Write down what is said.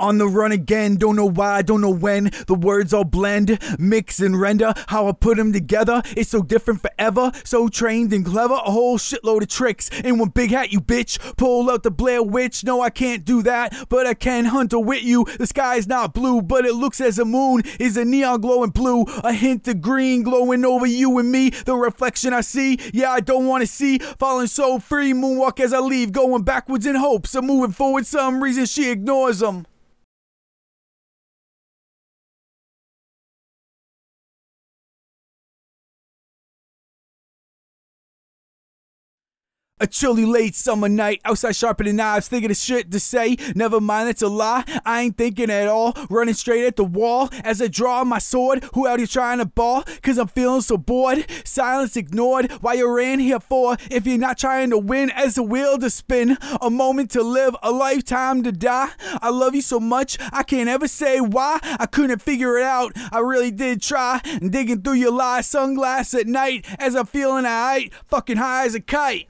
On the run again, don't know why, don't know when. The words all blend, mix and render. How I put them together, it's so different forever. So trained and clever, a whole shitload of tricks. In one big hat, you bitch. Pull out the Blair Witch, no, I can't do that, but I can hunt a with you. The sky's not blue, but it looks as a moon is a neon glowing blue. A hint of green glowing over you and me. The reflection I see, yeah, I don't want to see. Falling so free, moonwalk as I leave, going backwards in hopes of moving forward. Some reason she ignores them. A chilly late summer night, outside sharpening knives, thinking of shit to say. Never mind, it's a lie. I ain't thinking at all. Running straight at the wall as I draw my sword. Who out here trying to ball? Cause I'm feeling so bored. Silence ignored. Why you ran here for? If you're not trying to win, as a wheel to spin. A moment to live, a lifetime to die. I love you so much, I can't ever say why. I couldn't figure it out. I really did try. Digging through your lies, sunglass at night as I'm feeling alright. Fucking high as a kite.